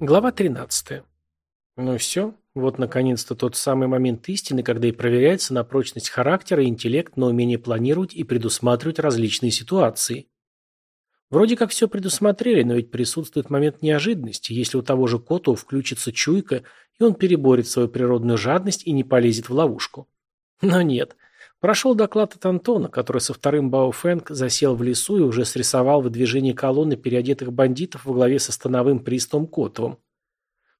Глава 13. Ну все, вот наконец-то тот самый момент истины, когда и проверяется на прочность характера и интеллект, на умение планировать и предусматривать различные ситуации. Вроде как все предусмотрели, но ведь присутствует момент неожиданности, если у того же Коту включится чуйка, и он переборет свою природную жадность и не полезет в ловушку. Но нет. Прошел доклад от Антона, который со вторым Баофэнг засел в лесу и уже срисовал выдвижение колонны переодетых бандитов во главе со становым приставом Котовым.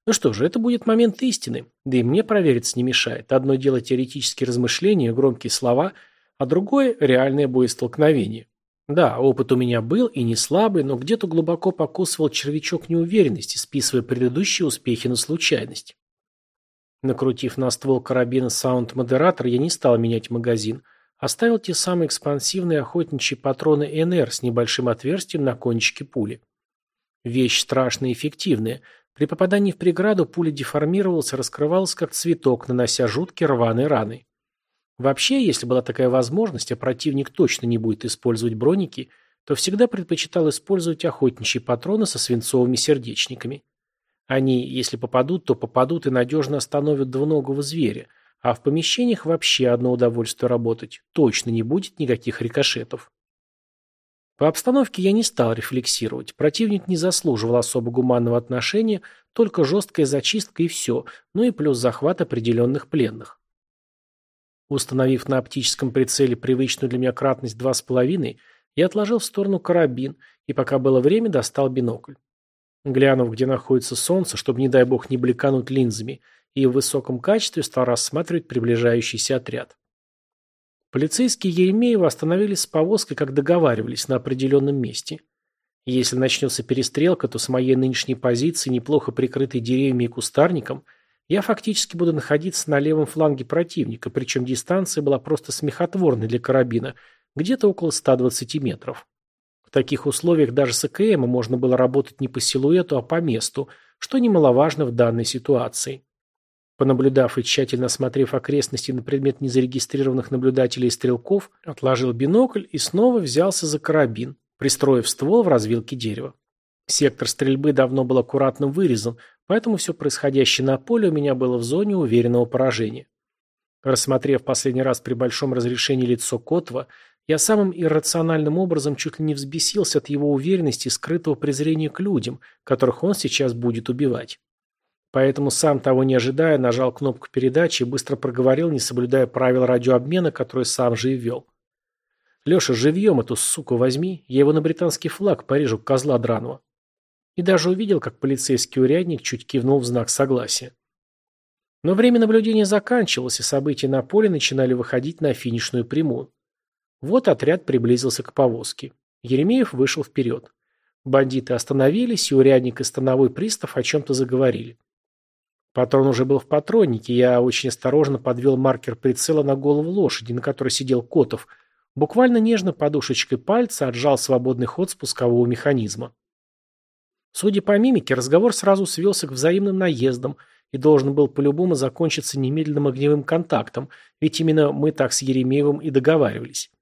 Ну что же, это будет момент истины, да и мне провериться не мешает. Одно дело теоретические размышления, громкие слова, а другое – реальное боестолкновение. Да, опыт у меня был и не слабый, но где-то глубоко покусывал червячок неуверенности, списывая предыдущие успехи на случайность. Накрутив на ствол карабина саунд-модератор, я не стал менять магазин. Оставил те самые экспансивные охотничьи патроны HP с небольшим отверстием на кончике пули. Вещь страшная и эффективная. При попадании в преграду пуля деформировалась и раскрывалась как цветок, нанося жуткие рваные раны. Вообще, если была такая возможность, а противник точно не будет использовать броники, то всегда предпочитал использовать охотничьи патроны со свинцовыми сердечниками. Они, если попадут, то попадут и надежно остановят двуногого зверя, а в помещениях вообще одно удовольствие работать. Точно не будет никаких рикошетов. По обстановке я не стал рефлексировать. Противник не заслуживал особо гуманного отношения, только жесткая зачистка и все, ну и плюс захват определенных пленных. Установив на оптическом прицеле привычную для меня кратность 2,5, я отложил в сторону карабин и, пока было время, достал бинокль. Глянув, где находится солнце, чтобы, не дай бог, не бликануть линзами, и в высоком качестве стал рассматривать приближающийся отряд. Полицейские Еремеева остановились с повозкой, как договаривались, на определенном месте. Если начнется перестрелка, то с моей нынешней позиции, неплохо прикрытой деревьями и кустарником, я фактически буду находиться на левом фланге противника, причем дистанция была просто смехотворной для карабина, где-то около 120 метров. В таких условиях даже с ЭКМ можно было работать не по силуэту, а по месту, что немаловажно в данной ситуации. Понаблюдав и тщательно осмотрев окрестности на предмет незарегистрированных наблюдателей и стрелков, отложил бинокль и снова взялся за карабин, пристроив ствол в развилке дерева. Сектор стрельбы давно был аккуратно вырезан, поэтому все происходящее на поле у меня было в зоне уверенного поражения. Рассмотрев последний раз при большом разрешении лицо Котова, я самым иррациональным образом чуть ли не взбесился от его уверенности и скрытого презрения к людям, которых он сейчас будет убивать. Поэтому, сам того не ожидая, нажал кнопку передачи и быстро проговорил, не соблюдая правил радиообмена, которые сам же и вел. «Леша, живьем эту суку возьми, я его на британский флаг порежу, козла драного». И даже увидел, как полицейский урядник чуть кивнул в знак согласия. Но время наблюдения заканчивалось, и события на поле начинали выходить на финишную прямую. Вот отряд приблизился к повозке. Еремеев вышел вперед. Бандиты остановились, и урядник и становой пристав о чем-то заговорили. Патрон уже был в патроннике, я очень осторожно подвел маркер прицела на голову лошади, на которой сидел Котов, буквально нежно подушечкой пальца отжал свободный ход спускового механизма. Судя по мимике, разговор сразу свелся к взаимным наездам и должен был по-любому закончиться немедленным огневым контактом, ведь именно мы так с Еремеевым и договаривались.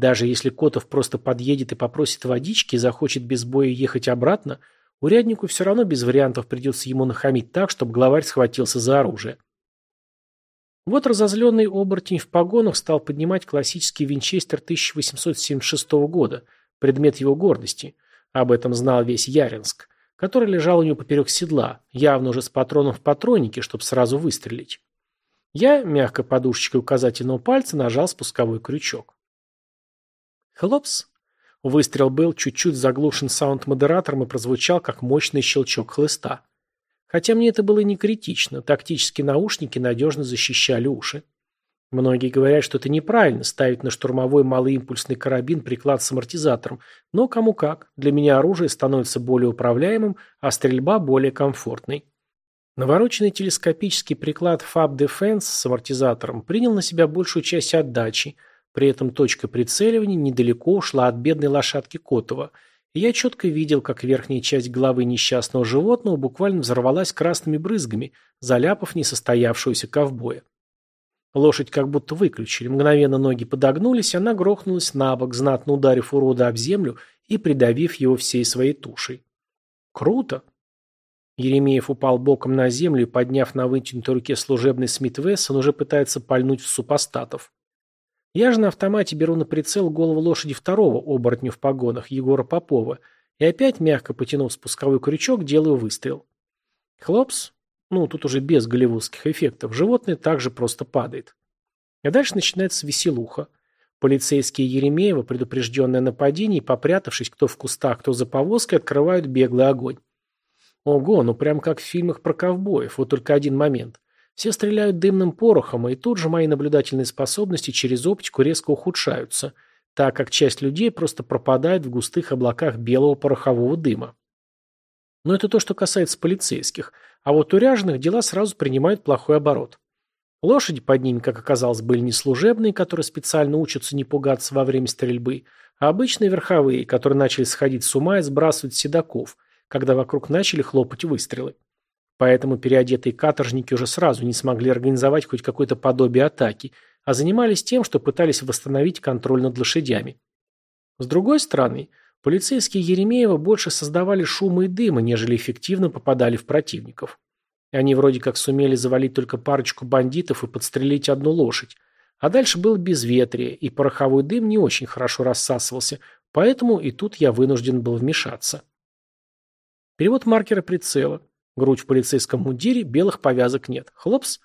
Даже если Котов просто подъедет и попросит водички и захочет без боя ехать обратно, уряднику все равно без вариантов придется ему нахамить так, чтобы главарь схватился за оружие. Вот разозленный оборотень в погонах стал поднимать классический винчестер 1876 года, предмет его гордости. Об этом знал весь Яринск, который лежал у него поперек седла, явно уже с патроном в патроннике, чтобы сразу выстрелить. Я, мягко подушечкой указательного пальца, нажал спусковой крючок. Хлопс. Выстрел был чуть-чуть заглушен саунд-модератором и прозвучал, как мощный щелчок хлыста. Хотя мне это было не критично, тактические наушники надежно защищали уши. Многие говорят, что это неправильно ставить на штурмовой малоимпульсный карабин приклад с амортизатором, но кому как. Для меня оружие становится более управляемым, а стрельба более комфортной. Навороченный телескопический приклад Fab Defense с амортизатором принял на себя большую часть отдачи – при этом точка прицеливания недалеко ушла от бедной лошадки Котова, и я четко видел, как верхняя часть головы несчастного животного буквально взорвалась красными брызгами, заляпав несостоявшегося ковбоя. Лошадь как будто выключили, мгновенно ноги подогнулись, она грохнулась на бок, знатно ударив урода об землю и придавив его всей своей тушей. Круто! Еремеев упал боком на землю и, подняв на вытянутой руке служебный Смит Вессон, уже пытается пальнуть в супостатов. Я же на автомате беру на прицел голову лошади второго оборотня в погонах, Егора Попова, и опять, мягко потянув спусковой крючок, делаю выстрел. Хлопс, ну, тут уже без голливудских эффектов, животное также просто падает. А дальше начинается веселуха. Полицейские Еремеева, предупрежденные о нападении, попрятавшись кто в кустах, кто за повозкой, открывают беглый огонь. Ого, ну прям как в фильмах про ковбоев, вот только один момент. Все стреляют дымным порохом, и тут же мои наблюдательные способности через оптику резко ухудшаются, так как часть людей просто пропадает в густых облаках белого порохового дыма. Но это то, что касается полицейских, а вот у ряженых дела сразу принимают плохой оборот. Лошади под ними, как оказалось, были не служебные, которые специально учатся не пугаться во время стрельбы, а обычные верховые, которые начали сходить с ума и сбрасывать седаков – когда вокруг начали хлопать выстрелы. Поэтому переодетые каторжники уже сразу не смогли организовать хоть какое-то подобие атаки, а занимались тем, что пытались восстановить контроль над лошадями. С другой стороны, полицейские Еремеева больше создавали шума и дыма, нежели эффективно попадали в противников. Они вроде как сумели завалить только парочку бандитов и подстрелить одну лошадь, а дальше было безветрие, и пороховой дым не очень хорошо рассасывался, поэтому и тут я вынужден был вмешаться. Перевод маркера прицела. Грудь в полицейском мундире, белых повязок нет. Хлопс.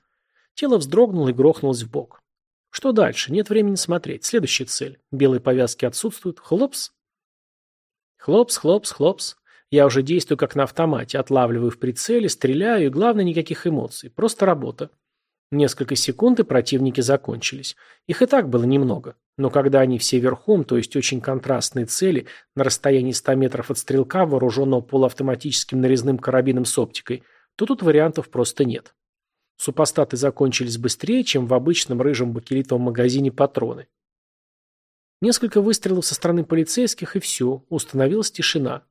Тело вздрогнуло и грохнулось в бок. Что дальше? Нет времени смотреть. Следующая цель. Белые повязки отсутствуют. Хлопс. Хлопс, хлопс, хлопс. Я уже действую как на автомате. Отлавливаю в прицеле, стреляю, и главное, никаких эмоций. Просто работа. Несколько секунд, и противники закончились. Их и так было немного. Но когда они все верхом, то есть очень контрастные цели, на расстоянии 100 метров от стрелка, вооруженного полуавтоматическим нарезным карабином с оптикой, то тут вариантов просто нет. Супостаты закончились быстрее, чем в обычном рыжем бакелитовом магазине патроны. Несколько выстрелов со стороны полицейских, и все, установилась тишина.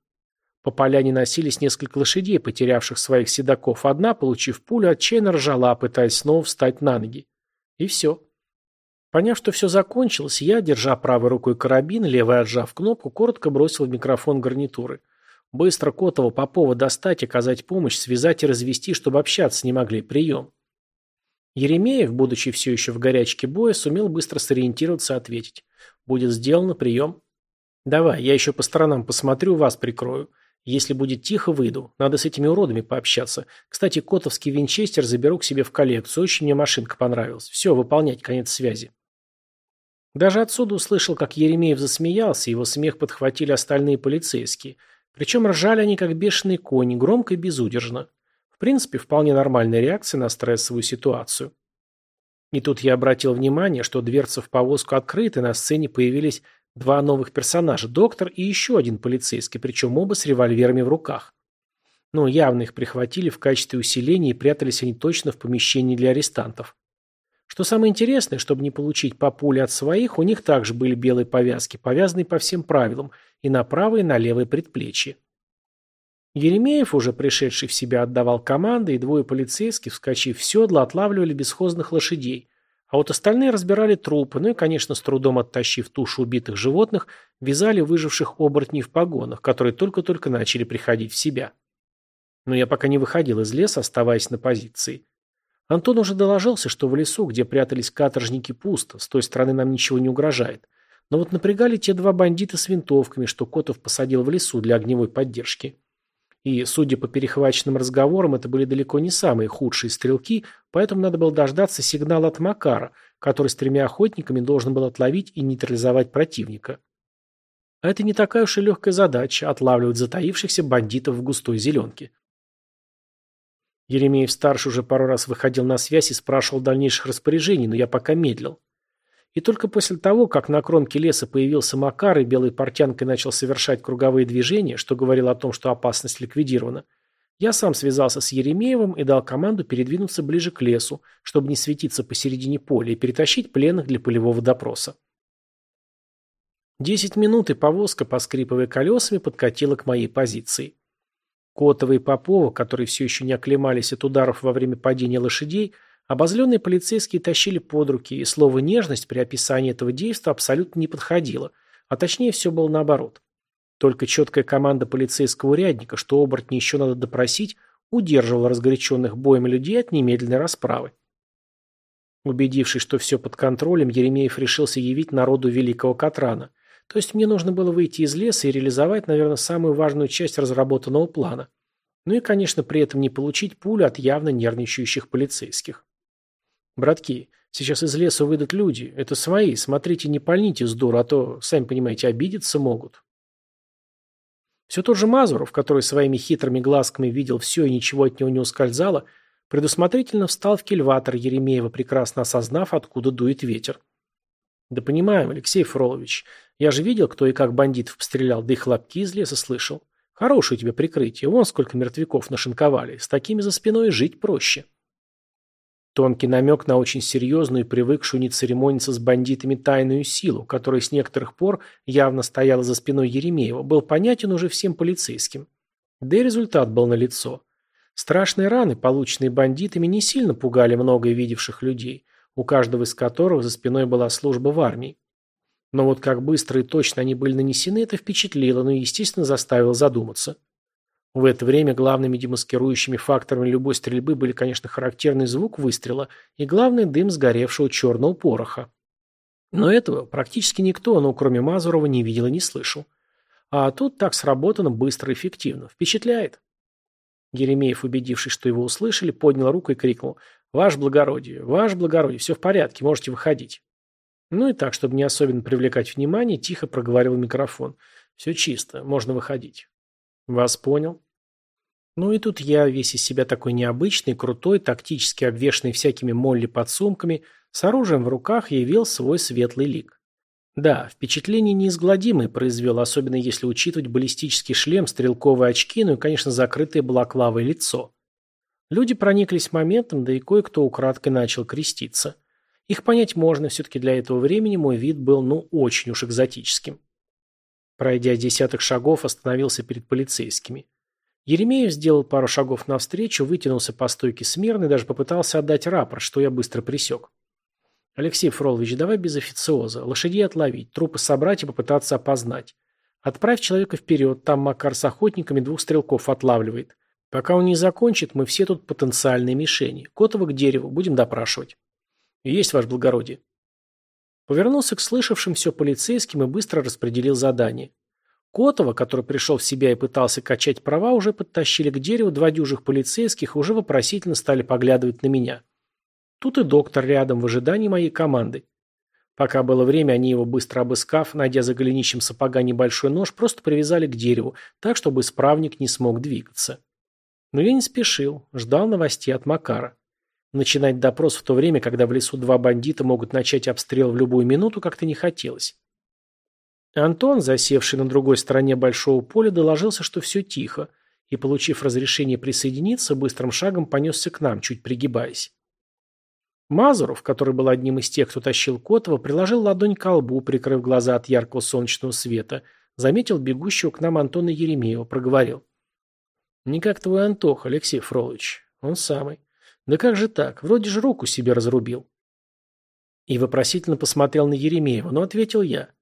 По поляне носились несколько лошадей, потерявших своих седаков. Одна, получив пулю, отчаянно ржала, пытаясь снова встать на ноги. И все. Поняв, что все закончилось, я, держа правой рукой карабин, левой отжав кнопку, коротко бросил в микрофон гарнитуры. Быстро Котова Попова достать, оказать помощь, связать и развести, чтобы общаться не могли. Прием. Еремеев, будучи все еще в горячке боя, сумел быстро сориентироваться и ответить. «Будет сделано, прием». «Давай, я еще по сторонам посмотрю, вас прикрою. Если будет тихо, выйду. Надо с этими уродами пообщаться. Кстати, котовский винчестер заберу к себе в коллекцию. Очень мне машинка понравилась. Все, выполнять, конец связи. Даже отсюда услышал, как Еремеев засмеялся, его смех подхватили остальные полицейские. Причем ржали они, как бешеные кони, громко и безудержно. В принципе, вполне нормальная реакция на стрессовую ситуацию. И тут я обратил внимание, что дверца в повозку открыта, и на сцене появились Два новых персонажа, доктор и еще один полицейский, причем оба с револьверами в руках. Но явно их прихватили в качестве усиления и прятались они точно в помещении для арестантов. Что самое интересное, чтобы не получить по пуле от своих, у них также были белые повязки, повязанные по всем правилам, и на правое, и на левое предплечье. Еремеев, уже пришедший в себя, отдавал команды, и двое полицейских, вскочив в седло, отлавливали бесхозных лошадей, а вот остальные разбирали трупы, ну и, конечно, с трудом оттащив тушу убитых животных, вязали выживших оборотней в погонах, которые только-только начали приходить в себя. Но я пока не выходил из леса, оставаясь на позиции. Антон уже доложился, что в лесу, где прятались каторжники, пусто, с той стороны нам ничего не угрожает. Но вот напрягали те два бандита с винтовками, что Котов посадил в лесу для огневой поддержки. И, судя по перехваченным разговорам, это были далеко не самые худшие стрелки, поэтому надо было дождаться сигнала от Макара, который с тремя охотниками должен был отловить и нейтрализовать противника. А это не такая уж и легкая задача – отлавливать затаившихся бандитов в густой зеленке. Еремеев-старший уже пару раз выходил на связь и спрашивал дальнейших распоряжений, но я пока медлил. И только после того, как на кромке леса появился Макар и белой портянкой начал совершать круговые движения, что говорило о том, что опасность ликвидирована, я сам связался с Еремеевым и дал команду передвинуться ближе к лесу, чтобы не светиться посередине поля и перетащить пленных для полевого допроса. Десять минут и повозка, поскрипывая колесами, подкатила к моей позиции. Котова и Попова, которые все еще не оклемались от ударов во время падения лошадей, Обозленные полицейские тащили под руки, и слово «нежность» при описании этого действия абсолютно не подходило, а точнее все было наоборот. Только четкая команда полицейского урядника, что оборотни еще надо допросить, удерживал разгоряченных боем людей от немедленной расправы. Убедившись, что все под контролем, Еремеев решился явить народу великого Катрана. То есть мне нужно было выйти из леса и реализовать, наверное, самую важную часть разработанного плана. Ну и, конечно, при этом не получить пулю от явно нервничающих полицейских. «Братки, сейчас из леса выйдут люди. Это свои. Смотрите, не пальните с дуру, а то, сами понимаете, обидеться могут». Все тот же Мазуров, который своими хитрыми глазками видел все и ничего от него не ускользало, предусмотрительно встал в кильватор Еремеева, прекрасно осознав, откуда дует ветер. «Да понимаем, Алексей Фролович. Я же видел, кто и как бандитов пострелял, да и хлопки из леса слышал. Хорошее у тебя прикрытие. Вон сколько мертвяков нашинковали. С такими за спиной жить проще». Тонкий намек на очень серьезную и привыкшую не церемониться с бандитами тайную силу, которая с некоторых пор явно стояла за спиной Еремеева, был понятен уже всем полицейским. Да и результат был налицо. Страшные раны, полученные бандитами, не сильно пугали много видевших людей, у каждого из которых за спиной была служба в армии. Но вот как быстро и точно они были нанесены, это впечатлило, но, естественно, заставило задуматься. В это время главными демаскирующими факторами любой стрельбы были, конечно, характерный звук выстрела и, главный, дым сгоревшего черного пороха. Но этого практически никто, ну, кроме Мазурова, не видел и не слышал. А тут так сработано быстро и эффективно. Впечатляет. Еремеев, убедившись, что его услышали, поднял руку и крикнул «Ваше благородие, ваше благородие, все в порядке, можете выходить». Ну и так, чтобы не особенно привлекать внимание, тихо проговорил микрофон. «Все чисто, можно выходить». «Вас понял». Ну и тут я, весь из себя такой необычный, крутой, тактически обвешанный всякими молли-подсумками, с оружием в руках явил свой светлый лик. Да, впечатление неизгладимое произвел, особенно если учитывать баллистический шлем, стрелковые очки, ну и, конечно, закрытое балаклавое лицо. Люди прониклись моментом, да и кое-кто украдкой начал креститься. Их понять можно, все-таки для этого времени мой вид был ну очень уж экзотическим. Пройдя десяток шагов, остановился перед полицейскими. Еремеев сделал пару шагов навстречу, вытянулся по стойке смирно и даже попытался отдать рапорт, что я быстро присек. «Алексей Фролович, давай без официоза. Лошадей отловить, трупы собрать и попытаться опознать. Отправь человека вперед, там Макар с охотниками двух стрелков отлавливает. Пока он не закончит, мы все тут потенциальные мишени. Котова к дереву, будем допрашивать». «Есть, ваше благородие». Повернулся к слышавшим все полицейским и быстро распределил задание. Котова, который пришел в себя и пытался качать права, уже подтащили к дереву два дюжих полицейских и уже вопросительно стали поглядывать на меня. Тут и доктор рядом в ожидании моей команды. Пока было время, они его быстро обыскав, найдя за голенищем сапога небольшой нож, просто привязали к дереву, так, чтобы исправник не смог двигаться. Но я не спешил, ждал новостей от Макара. Начинать допрос в то время, когда в лесу два бандита могут начать обстрел в любую минуту, как-то не хотелось. Антон, засевший на другой стороне большого поля, доложился, что все тихо, и, получив разрешение присоединиться, быстрым шагом понесся к нам, чуть пригибаясь. Мазуров, который был одним из тех, кто тащил Котова, приложил ладонь к лбу, прикрыв глаза от яркого солнечного света, заметил бегущего к нам Антона Еремеева, проговорил. «Не как твой Антох, Алексей Фролович. Он самый. Да как же так? Вроде же руку себе разрубил». И вопросительно посмотрел на Еремеева, но ответил я.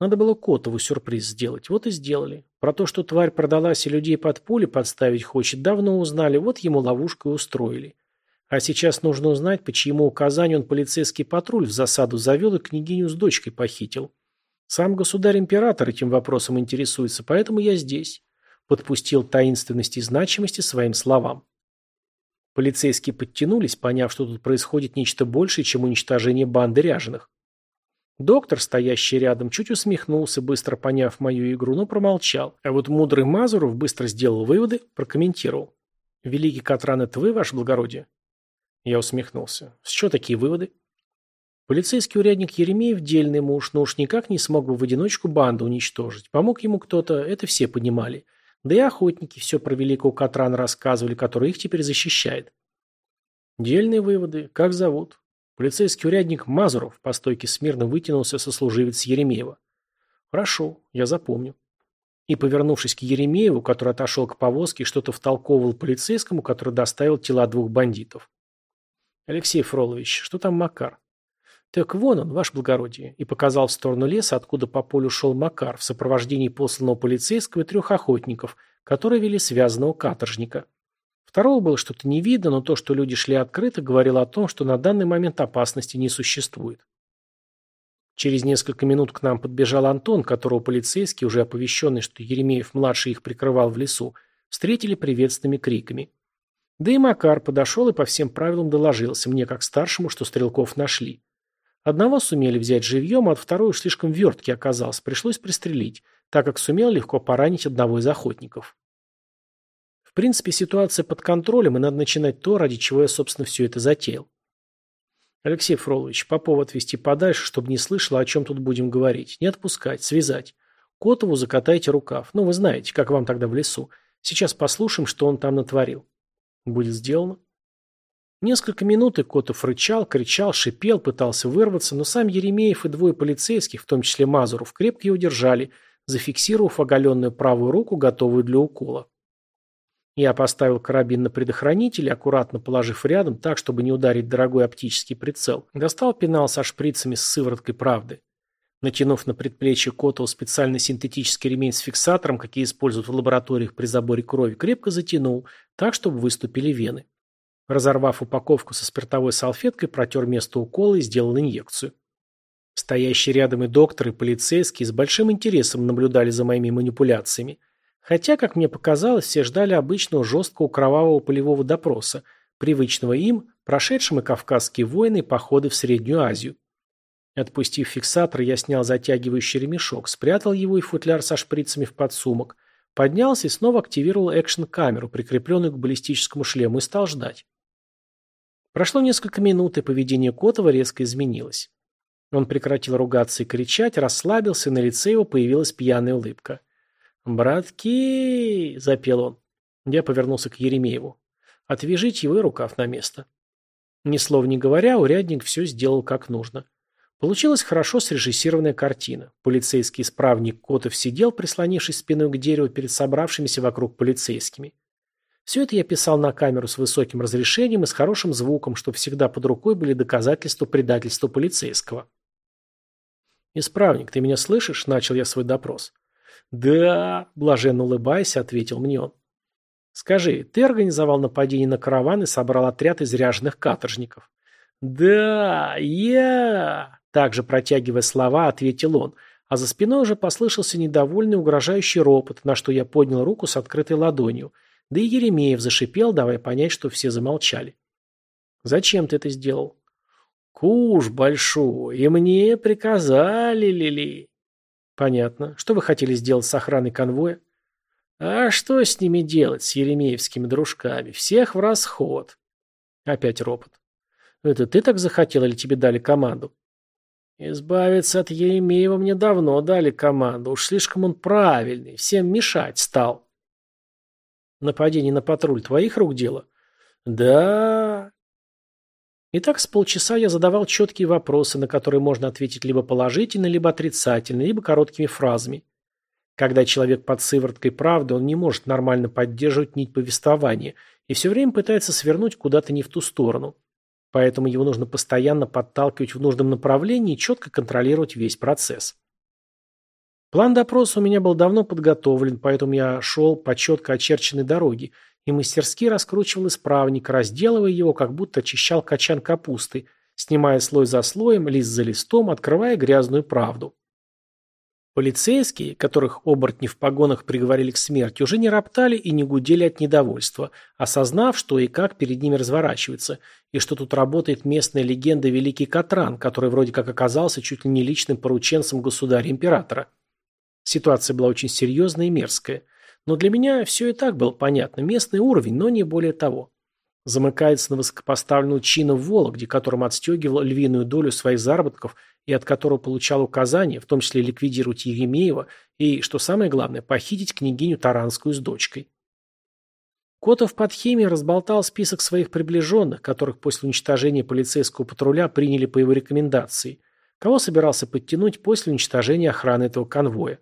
Надо было Котову сюрприз сделать. Вот и сделали. Про то, что тварь продалась и людей под пули подставить хочет, давно узнали. Вот ему ловушку и устроили. А сейчас нужно узнать, по чьему указанию он полицейский патруль в засаду завел и княгиню с дочкой похитил. Сам государь-император этим вопросом интересуется, поэтому я здесь. Подпустил таинственности и значимости своим словам. Полицейские подтянулись, поняв, что тут происходит нечто большее, чем уничтожение банды ряженых. Доктор, стоящий рядом, чуть усмехнулся, быстро поняв мою игру, но промолчал. А вот мудрый Мазуров быстро сделал выводы, прокомментировал. «Великий Катран, это вы, ваше благородие?» Я усмехнулся. «С чего такие выводы?» Полицейский урядник Еремеев дельный муж, но уж никак не смог бы в одиночку банду уничтожить. Помог ему кто-то, это все понимали. Да и охотники все про великого Катрана рассказывали, который их теперь защищает. Дельные выводы. Как зовут? Полицейский урядник Мазуров по стойке смирно вытянулся сослуживец Еремеева. «Хорошо, я запомню». И, повернувшись к Еремееву, который отошел к повозке что-то втолковывал полицейскому, который доставил тела двух бандитов. «Алексей Фролович, что там Макар?» «Так вон он, ваше благородие», и показал в сторону леса, откуда по полю шел Макар в сопровождении посланного полицейского и трех охотников, которые вели связанного каторжника. Второго было что-то не видно, но то, что люди шли открыто, говорило о том, что на данный момент опасности не существует. Через несколько минут к нам подбежал Антон, которого полицейские, уже оповещенный, что Еремеев-младший их прикрывал в лесу, встретили приветственными криками. Да и Макар подошел и по всем правилам доложился мне, как старшему, что стрелков нашли. Одного сумели взять живьем, а от второй уж слишком верткий оказался, пришлось пристрелить, так как сумел легко поранить одного из охотников. Принципе, ситуация под контролем, и надо начинать то, ради чего я, собственно, все это затеял. Алексей Фролович, Попова отвезти подальше, чтобы не слышала, о чем тут будем говорить. Не отпускать, связать. Котову закатайте рукав. Ну, вы знаете, как вам тогда в лесу. Сейчас послушаем, что он там натворил. Будет сделано. Несколько минут и Котов рычал, кричал, шипел, пытался вырваться, но сам Еремеев и двое полицейских, в том числе Мазуров, крепко его держали, зафиксировав оголенную правую руку, готовую для укола. Я поставил карабин на предохранитель аккуратно положив рядом, так, чтобы не ударить дорогой оптический прицел, достал пенал со шприцами с сывороткой правды. Натянув на предплечье Котова специальный синтетический ремень с фиксатором, какие используют в лабораториях при заборе крови, крепко затянул, так, чтобы выступили вены. Разорвав упаковку со спиртовой салфеткой, протер место укола и сделал инъекцию. Стоящие рядом и доктор, и полицейские с большим интересом наблюдали за моими манипуляциями. Хотя, как мне показалось, все ждали обычного жесткого кровавого полевого допроса, привычного им, прошедшим и кавказские войны и походы в Среднюю Азию. Отпустив фиксатор, я снял затягивающий ремешок, спрятал его и футляр со шприцами в подсумок, поднялся и снова активировал экшн-камеру, прикрепленную к баллистическому шлему, и стал ждать. Прошло несколько минут, и поведение Котова резко изменилось. Он прекратил ругаться и кричать, расслабился, и на лице его появилась пьяная улыбка. «Братки!» – запел он. Я повернулся к Еремееву. «Отвяжите его рукав на место». Ни слова не говоря, урядник все сделал как нужно. Получилась хорошо срежиссированная картина. Полицейский исправник Котов сидел, прислонившись спиной к дереву перед собравшимися вокруг полицейскими. Все это я писал на камеру с высоким разрешением и с хорошим звуком, чтобы всегда под рукой были доказательства предательства полицейского. «Исправник, ты меня слышишь?» – начал я свой допрос. «Да», – блаженно улыбаясь, ответил мне он. «Скажи, ты организовал нападение на караван и собрал отряд из ряженых каторжников?» «Да, я...» – также протягивая слова, ответил он, а за спиной уже послышался недовольный угрожающий ропот, на что я поднял руку с открытой ладонью, да и Еремеев зашипел, давая понять, что все замолчали. «Зачем ты это сделал?» «Куш большой, и мне приказали, Лили». Понятно. Что вы хотели сделать с охраной конвоя? А что с ними делать, с еремеевскими дружками? Всех в расход. Опять ропот. Это ты так захотел или тебе дали команду? Избавиться от Еремеева мне давно дали команду. Уж слишком он правильный, всем мешать стал. Нападение на патруль твоих рук дело? Да, и так с полчаса я задавал четкие вопросы, на которые можно ответить либо положительно, либо отрицательно, либо короткими фразами. Когда человек под сывороткой правды, он не может нормально поддерживать нить повествования и все время пытается свернуть куда-то не в ту сторону. Поэтому его нужно постоянно подталкивать в нужном направлении и четко контролировать весь процесс. План допроса у меня был давно подготовлен, поэтому я шел по четко очерченной дороге и мастерски раскручивал исправник, разделывая его, как будто очищал качан капусты, снимая слой за слоем, лист за листом, открывая грязную правду. Полицейские, которых оборотни в погонах приговорили к смерти, уже не роптали и не гудели от недовольства, осознав, что и как перед ними разворачивается, и что тут работает местная легенда Великий Катран, который вроде как оказался чуть ли не личным порученцем государя-императора. Ситуация была очень серьезная и мерзкая – но для меня все и так было понятно. Местный уровень, но не более того. Замыкается на высокопоставленную чина в Вологде, которым отстегивал львиную долю своих заработков и от которого получал указания, в том числе ликвидировать Еремеева и, что самое главное, похитить княгиню Таранскую с дочкой. Котов под химией разболтал список своих приближенных, которых после уничтожения полицейского патруля приняли по его рекомендации, кого собирался подтянуть после уничтожения охраны этого конвоя.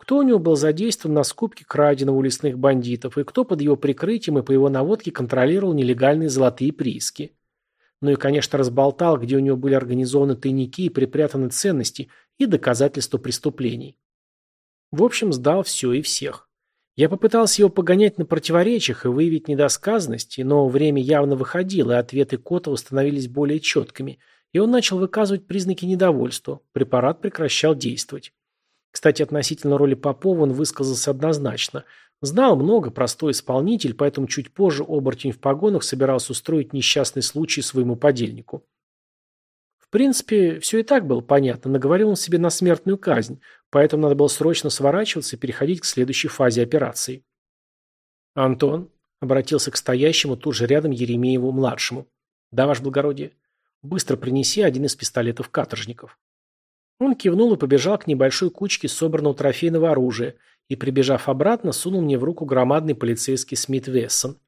Кто у него был задействован на скупке краденого у лесных бандитов, и кто под его прикрытием и по его наводке контролировал нелегальные золотые прииски. Ну и, конечно, разболтал, где у него были организованы тайники и припрятаны ценности и доказательства преступлений. В общем, сдал все и всех. Я попытался его погонять на противоречиях и выявить недосказанности, но время явно выходило, и ответы Котова становились более четкими, и он начал выказывать признаки недовольства. Препарат прекращал действовать. Кстати, относительно роли Попова он высказался однозначно. Знал много, простой исполнитель, поэтому чуть позже оборотень в погонах собирался устроить несчастный случай своему подельнику. В принципе, все и так было понятно, наговорил он себе на смертную казнь, поэтому надо было срочно сворачиваться и переходить к следующей фазе операции. «Антон», — обратился к стоящему тут же рядом Еремееву-младшему, — «да, ваше благородие, быстро принеси один из пистолетов каторжников». Он кивнул и побежал к небольшой кучке собранного трофейного оружия и, прибежав обратно, сунул мне в руку громадный полицейский Смит Вессон.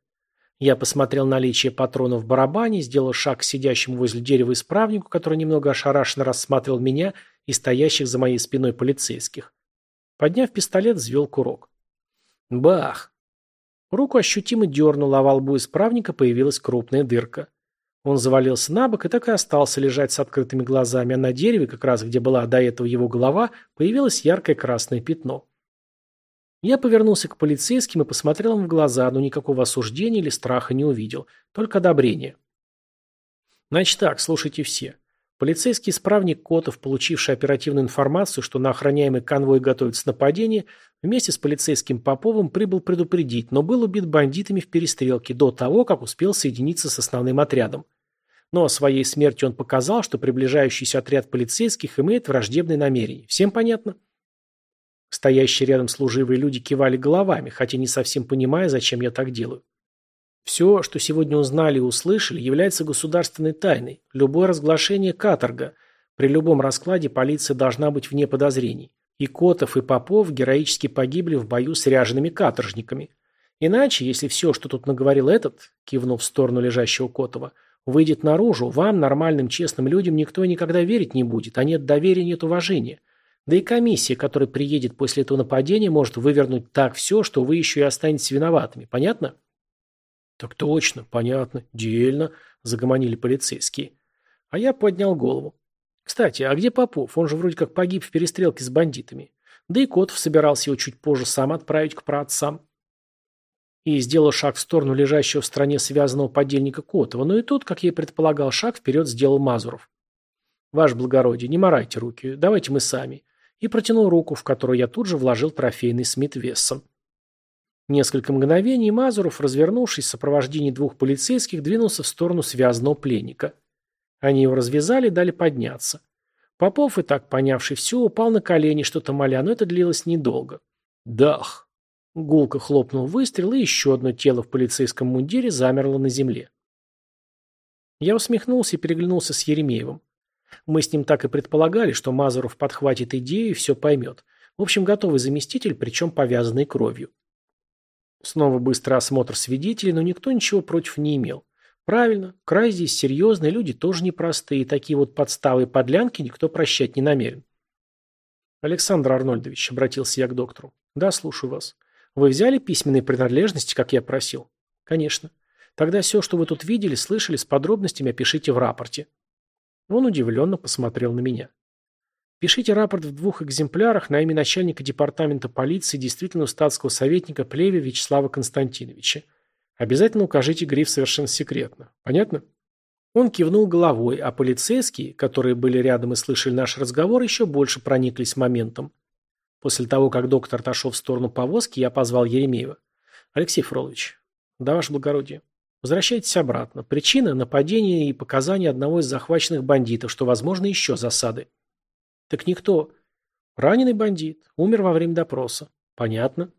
Я посмотрел наличие патронов в барабане, сделал шаг к сидящему возле дерева исправнику, который немного ошарашенно рассматривал меня и стоящих за моей спиной полицейских. Подняв пистолет, взвел курок. Бах! Руку ощутимо дернуло, а во лбу исправника появилась крупная дырка. Он завалился на бок и так и остался лежать с открытыми глазами, а на дереве, как раз где была до этого его голова, появилось яркое красное пятно. Я повернулся к полицейским и посмотрел им в глаза, но никакого осуждения или страха не увидел, только одобрение. Значит так, слушайте все. Полицейский исправник Котов, получивший оперативную информацию, что на охраняемый конвой готовится нападение, вместе с полицейским Поповым прибыл предупредить, но был убит бандитами в перестрелке до того, как успел соединиться с основным отрядом. Но своей смертью он показал, что приближающийся отряд полицейских имеет враждебные намерения. Всем понятно? Стоящие рядом служивые люди кивали головами, хотя не совсем понимая, зачем я так делаю. Все, что сегодня узнали и услышали, является государственной тайной. Любое разглашение – каторга. При любом раскладе полиция должна быть вне подозрений. И Котов, и Попов героически погибли в бою с ряжеными каторжниками. Иначе, если все, что тут наговорил этот, кивнув в сторону лежащего Котова, выйдет наружу, вам, нормальным честным людям, никто никогда верить не будет, а нет доверия, нет уважения. Да и комиссия, которая приедет после этого нападения, может вывернуть так все, что вы еще и останетесь виноватыми. Понятно? «Так точно, понятно, дельно», – загомонили полицейские. А я поднял голову. «Кстати, а где Попов? Он же вроде как погиб в перестрелке с бандитами. Да и Котов собирался его чуть позже сам отправить к праотцам». И сделал шаг в сторону лежащего в стране связанного подельника Котова, но и тут, как я и предполагал, шаг вперед сделал Мазуров. «Ваше благородие, не морайте руки, давайте мы сами». И протянул руку, в которую я тут же вложил трофейный Смит Вессон. Несколько мгновений Мазуров, развернувшись в сопровождении двух полицейских, двинулся в сторону связанного пленника. Они его развязали дали подняться. Попов, и так понявший все, упал на колени, что-то моля, но это длилось недолго. «Дах!» Гулко хлопнул выстрел, и еще одно тело в полицейском мундире замерло на земле. Я усмехнулся и переглянулся с Еремеевым. Мы с ним так и предполагали, что Мазуров подхватит идею и все поймет. В общем, готовый заместитель, причем повязанный кровью. Снова быстрый осмотр свидетелей, но никто ничего против не имел. Правильно, край здесь серьезный, люди тоже непростые, и такие вот подставы и подлянки никто прощать не намерен. Александр Арнольдович, обратился я к доктору. Да, слушаю вас. Вы взяли письменные принадлежности, как я просил? Конечно. Тогда все, что вы тут видели, слышали, с подробностями опишите в рапорте. Он удивленно посмотрел на меня. Пишите рапорт в двух экземплярах на имя начальника департамента полиции действительного статского советника Плеве Вячеслава Константиновича. Обязательно укажите гриф «Совершенно секретно». Понятно? Он кивнул головой, а полицейские, которые были рядом и слышали наш разговор, еще больше прониклись моментом. После того, как доктор отошел в сторону повозки, я позвал Еремеева. «Алексей Фролович, да, ваше благородие, возвращайтесь обратно. Причина – нападение и показания одного из захваченных бандитов, что, возможно, еще засады». Так никто. Раненый бандит. Умер во время допроса. Понятно.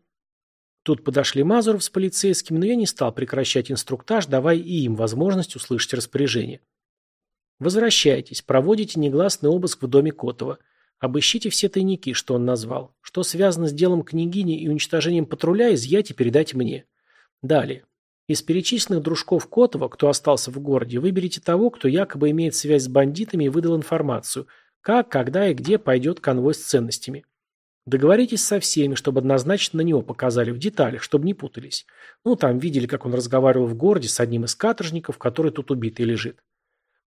Тут подошли Мазуров с полицейским, но я не стал прекращать инструктаж, давая и им возможность услышать распоряжение. Возвращайтесь, проводите негласный обыск в доме Котова. Обыщите все тайники, что он назвал. Что связано с делом княгини и уничтожением патруля, изъять и передать мне. Далее. Из перечисленных дружков Котова, кто остался в городе, выберите того, кто якобы имеет связь с бандитами и выдал информацию – как, когда и где пойдет конвой с ценностями. Договоритесь со всеми, чтобы однозначно на него показали в деталях, чтобы не путались. Ну, там видели, как он разговаривал в городе с одним из каторжников, который тут убитый лежит.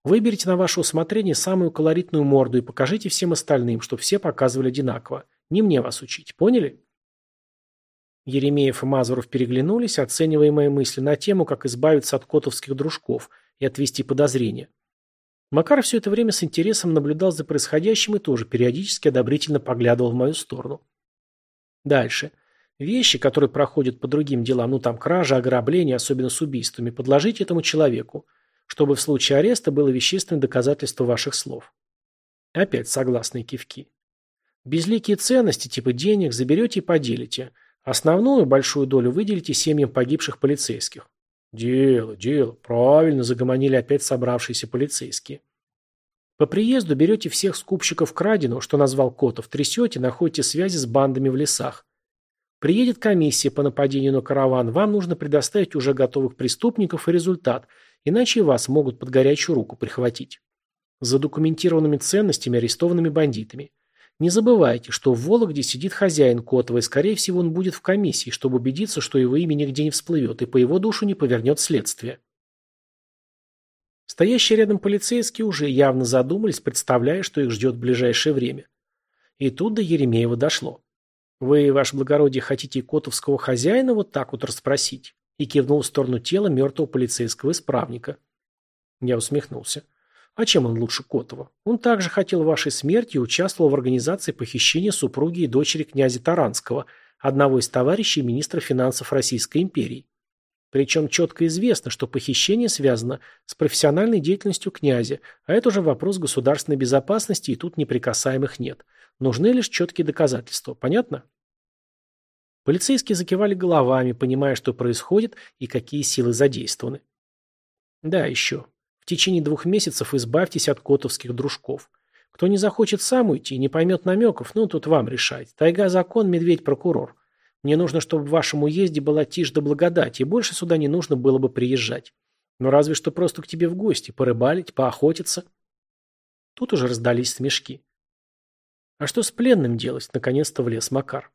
Выберите на ваше усмотрение самую колоритную морду и покажите всем остальным, чтобы все показывали одинаково. Не мне вас учить, поняли? Еремеев и Мазуров переглянулись, оценивая мои мысли на тему, как избавиться от котовских дружков и отвести подозрения. Макар все это время с интересом наблюдал за происходящим и тоже периодически одобрительно поглядывал в мою сторону. Дальше. Вещи, которые проходят по другим делам, ну там кража, ограбление, особенно с убийствами, подложить этому человеку, чтобы в случае ареста было вещественное доказательство ваших слов. Опять согласные кивки. Безликие ценности, типа денег, заберете и поделите. Основную большую долю выделите семьям погибших полицейских. Дело, дело. Правильно загомонили опять собравшиеся полицейские. По приезду берете всех скупщиков краденого, что назвал Котов, трясете, находите связи с бандами в лесах. Приедет комиссия по нападению на караван, вам нужно предоставить уже готовых преступников и результат, иначе вас могут под горячую руку прихватить. С задокументированными ценностями, арестованными бандитами. Не забывайте, что в Вологде сидит хозяин Котова, и, скорее всего, он будет в комиссии, чтобы убедиться, что его имя нигде не всплывет, и по его душу не повернет следствие. Стоящие рядом полицейские уже явно задумались, представляя, что их ждет в ближайшее время. И тут до Еремеева дошло. «Вы, ваше благородие, хотите котовского хозяина вот так вот расспросить?» и кивнул в сторону тела мертвого полицейского исправника. Я усмехнулся. А чем он лучше Котова? Он также хотел вашей смерти и участвовал в организации похищения супруги и дочери князя Таранского, одного из товарищей министра финансов Российской империи. Причем четко известно, что похищение связано с профессиональной деятельностью князя, а это уже вопрос государственной безопасности, и тут неприкасаемых нет. Нужны лишь четкие доказательства. Понятно? Полицейские закивали головами, понимая, что происходит и какие силы задействованы. Да, еще. Течение двух месяцев избавьтесь от котовских дружков. Кто не захочет сам уйти, не поймет намеков, ну, тут вам решать. Тайга закон, медведь прокурор. Мне нужно, чтобы в вашем уезде была тишь да благодать, и больше сюда не нужно было бы приезжать. Но разве что просто к тебе в гости, порыбалить, поохотиться. Тут уже раздались смешки. А что с пленным делать? Наконец-то влез Макар.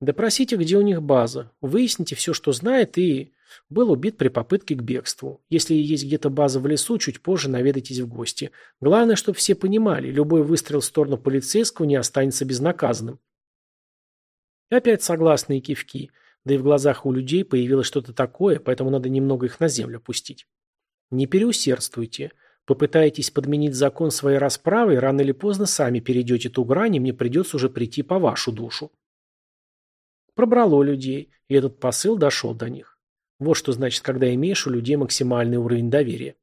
Допросите, где у них база. Выясните все, что знает, и... Был убит при попытке к бегству. Если есть где-то база в лесу, чуть позже наведайтесь в гости. Главное, чтобы все понимали, любой выстрел в сторону полицейского не останется безнаказанным. И опять согласные кивки. Да и в глазах у людей появилось что-то такое, поэтому надо немного их на землю пустить. Не переусердствуйте. Попытаетесь подменить закон своей расправой, рано или поздно сами перейдете ту грань, и мне придется уже прийти по вашу душу. Пробрало людей, и этот посыл дошел до них. Вот что значит, когда имеешь у людей максимальный уровень доверия.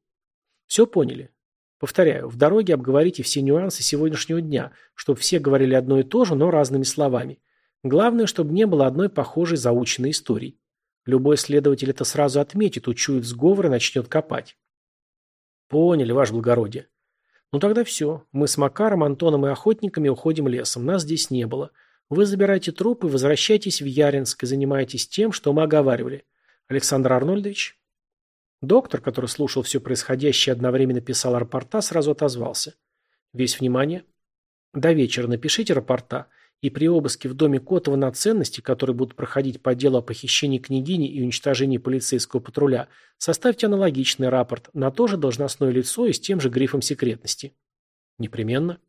Все поняли? Повторяю, в дороге обговорите все нюансы сегодняшнего дня, чтобы все говорили одно и то же, но разными словами. Главное, чтобы не было одной похожей заученной истории. Любой следователь это сразу отметит, учует сговор и начнет копать. Поняли, ваше благородие. Ну тогда все. Мы с Макаром, Антоном и охотниками уходим лесом. Нас здесь не было. Вы забирайте трупы, возвращайтесь в Яринск и занимайтесь тем, что мы оговаривали. Александр Арнольдович? Доктор, который слушал все происходящее одновременно писал рапорта, сразу отозвался. Весь внимание. До вечера напишите рапорта. И при обыске в доме Котова на ценности, которые будут проходить по делу о похищении княгини и уничтожении полицейского патруля, составьте аналогичный рапорт на то же должностное лицо и с тем же грифом секретности. Непременно.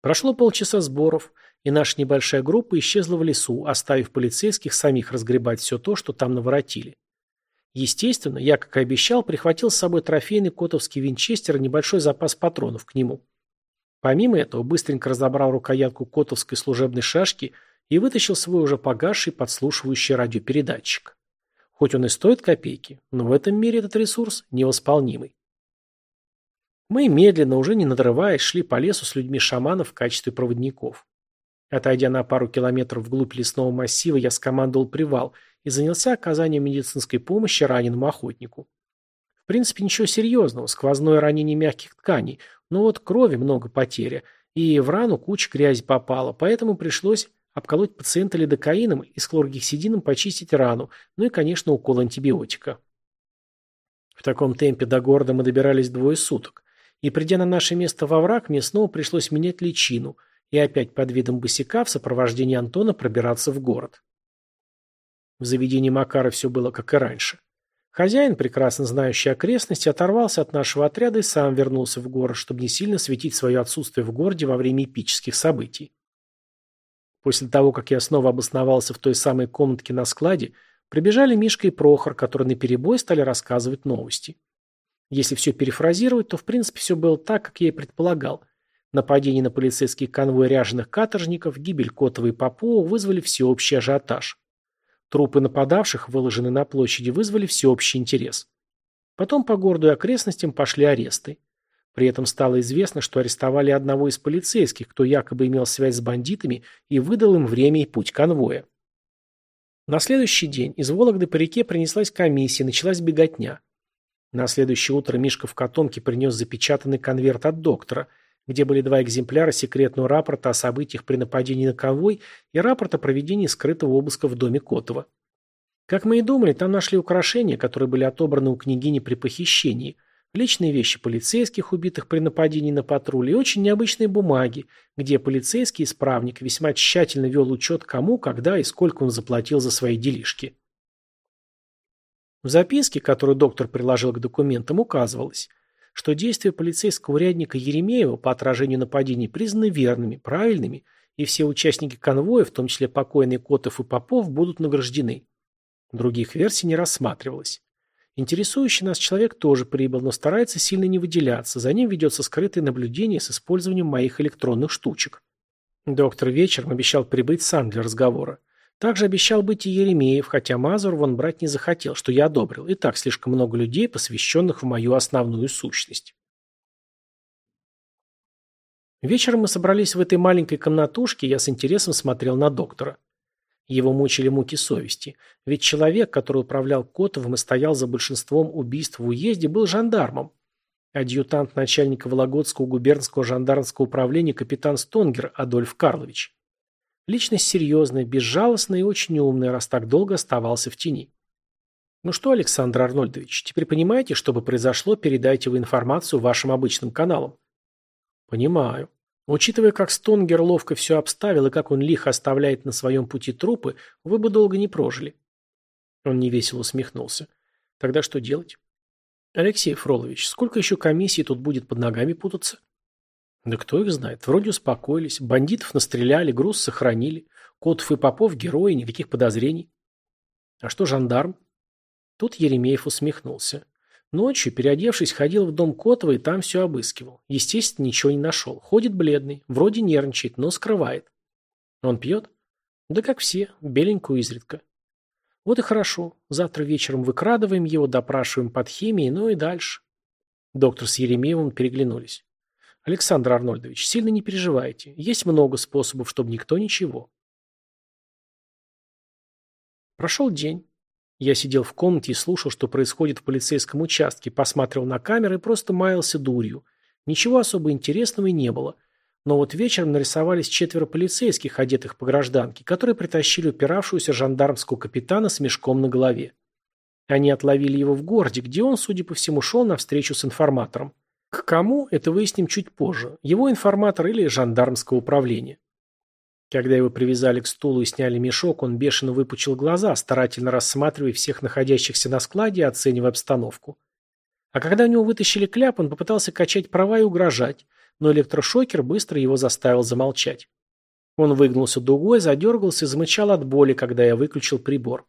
Прошло полчаса сборов, и наша небольшая группа исчезла в лесу, оставив полицейских самих разгребать все то, что там наворотили. Естественно, я, как и обещал, прихватил с собой трофейный котовский винчестер и небольшой запас патронов к нему. Помимо этого, быстренько разобрал рукоятку котовской служебной шашки и вытащил свой уже погасший подслушивающий радиопередатчик. Хоть он и стоит копейки, но в этом мире этот ресурс невосполнимый. Мы медленно, уже не надрываясь, шли по лесу с людьми шаманов в качестве проводников. Отойдя на пару километров вглубь лесного массива, я скомандовал привал и занялся оказанием медицинской помощи раненому охотнику. В принципе, ничего серьезного, сквозное ранение мягких тканей, но вот крови много потеря, и в рану куча грязи попала, поэтому пришлось обколоть пациента лидокаином и с хлоргексидином почистить рану, ну и, конечно, укол антибиотика. В таком темпе до города мы добирались двое суток, и придя на наше место во враг, мне снова пришлось менять личину и опять под видом босика в сопровождении Антона пробираться в город. В заведении Макара все было как и раньше. Хозяин, прекрасно знающий окрестности, оторвался от нашего отряда и сам вернулся в город, чтобы не сильно светить свое отсутствие в городе во время эпических событий. После того, как я снова обосновался в той самой комнатке на складе, прибежали Мишка и Прохор, которые наперебой стали рассказывать новости. Если все перефразировать, то в принципе все было так, как я и предполагал. Нападение на полицейский конвой ряженых каторжников, гибель Котова и Попова вызвали всеобщий ажиотаж. Трупы нападавших, выложенные на площади, вызвали всеобщий интерес. Потом по городу и окрестностям пошли аресты. При этом стало известно, что арестовали одного из полицейских, кто якобы имел связь с бандитами и выдал им время и путь конвоя. На следующий день из Вологды по реке принеслась комиссия, началась беготня. На следующее утро Мишка в котомке принес запечатанный конверт от доктора, где были два экземпляра секретного рапорта о событиях при нападении на конвой и рапорт о проведении скрытого обыска в доме Котова. Как мы и думали, там нашли украшения, которые были отобраны у княгини при похищении, личные вещи полицейских, убитых при нападении на патруль, и очень необычные бумаги, где полицейский исправник весьма тщательно вел учет кому, когда и сколько он заплатил за свои делишки. В записке, которую доктор приложил к документам, указывалось, что действия полицейского урядника Еремеева по отражению нападений признаны верными, правильными, и все участники конвоя, в том числе покойные Котов и Попов, будут награждены. Других версий не рассматривалось. Интересующий нас человек тоже прибыл, но старается сильно не выделяться. За ним ведется скрытое наблюдение с использованием моих электронных штучек. Доктор вечером обещал прибыть сам для разговора. Также обещал быть и Еремеев, хотя Мазур вон брать не захотел, что я одобрил. И так слишком много людей, посвященных в мою основную сущность. Вечером мы собрались в этой маленькой комнатушке, я с интересом смотрел на доктора. Его мучили муки совести. Ведь человек, который управлял Котовым и стоял за большинством убийств в уезде, был жандармом. Адъютант начальника Вологодского губернского жандармского управления капитан Стонгер Адольф Карлович. Личность серьезная, безжалостная и очень умная, раз так долго оставался в тени. Ну что, Александр Арнольдович, теперь понимаете, что бы произошло, передайте вы информацию вашим обычным каналам? Понимаю. Учитывая, как Стонгер ловко все обставил и как он лихо оставляет на своем пути трупы, вы бы долго не прожили. Он невесело усмехнулся. Тогда что делать? Алексей Фролович, сколько еще комиссий тут будет под ногами путаться? Да кто их знает. Вроде успокоились. Бандитов настреляли, груз сохранили. Котов и Попов герои, никаких подозрений. А что жандарм? Тут Еремеев усмехнулся. Ночью, переодевшись, ходил в дом Котова и там все обыскивал. Естественно, ничего не нашел. Ходит бледный, вроде нервничает, но скрывает. Он пьет? Да как все, беленькую изредка. Вот и хорошо. Завтра вечером выкрадываем его, допрашиваем под химией, ну и дальше. Доктор с Еремеевым переглянулись. Александр Арнольдович, сильно не переживайте. Есть много способов, чтобы никто ничего. Прошел день. Я сидел в комнате и слушал, что происходит в полицейском участке, посматривал на камеры и просто маялся дурью. Ничего особо интересного и не было. Но вот вечером нарисовались четверо полицейских, одетых по гражданке, которые притащили упиравшуюся жандармского капитана с мешком на голове. Они отловили его в городе, где он, судя по всему, шел на встречу с информатором. К кому, это выясним чуть позже. Его информатор или жандармского управления. Когда его привязали к стулу и сняли мешок, он бешено выпучил глаза, старательно рассматривая всех находящихся на складе оценивая обстановку. А когда у него вытащили кляп, он попытался качать права и угрожать, но электрошокер быстро его заставил замолчать. Он выгнулся дугой, задергался и замычал от боли, когда я выключил прибор.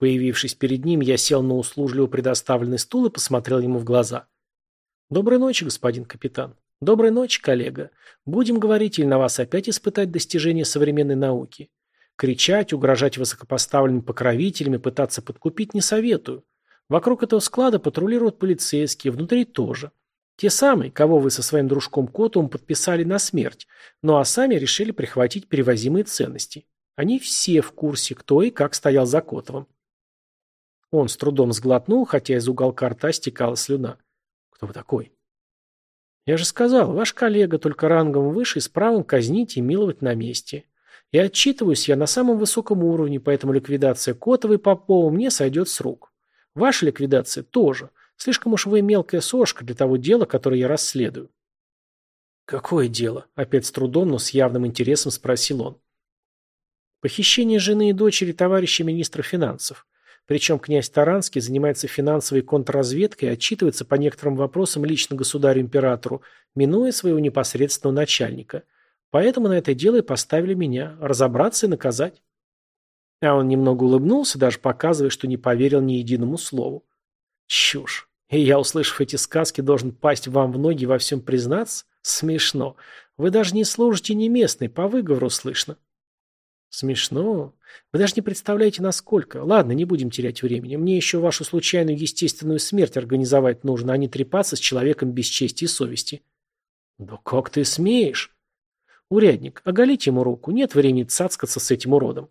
Появившись перед ним, я сел на услужливо предоставленный стул и посмотрел ему в глаза. «Доброй ночи, господин капитан». Доброй ночи, коллега. Будем говорить или на вас опять испытать достижения современной науки? Кричать, угрожать высокопоставленными покровителями, пытаться подкупить не советую. Вокруг этого склада патрулируют полицейские, внутри тоже. Те самые, кого вы со своим дружком Котовым подписали на смерть, ну а сами решили прихватить перевозимые ценности. Они все в курсе, кто и как стоял за Котовым. Он с трудом сглотнул, хотя из уголка рта стекала слюна. Кто вы такой? Я же сказал, ваш коллега только рангом выше с правом казнить и миловать на месте. И отчитываюсь я на самом высоком уровне, поэтому ликвидация Котовой Попова мне сойдет с рук. Ваша ликвидация тоже. Слишком уж вы мелкая сошка для того дела, которое я расследую. Какое дело? Опять с трудом, но с явным интересом спросил он. Похищение жены и дочери товарища министра финансов. Причем князь Таранский занимается финансовой контрразведкой и отчитывается по некоторым вопросам лично государю-императору, минуя своего непосредственного начальника. Поэтому на это дело и поставили меня. Разобраться и наказать. А он немного улыбнулся, даже показывая, что не поверил ни единому слову. Чушь. И я, услышав эти сказки, должен пасть вам в ноги во всем признаться? Смешно. Вы даже не служите не местной, по выговору слышно. Смешно. Вы даже не представляете, насколько. Ладно, не будем терять времени. Мне еще вашу случайную естественную смерть организовать нужно, а не трепаться с человеком без чести и совести. Да как ты смеешь? Урядник, оголите ему руку. Нет времени цацкаться с этим уродом.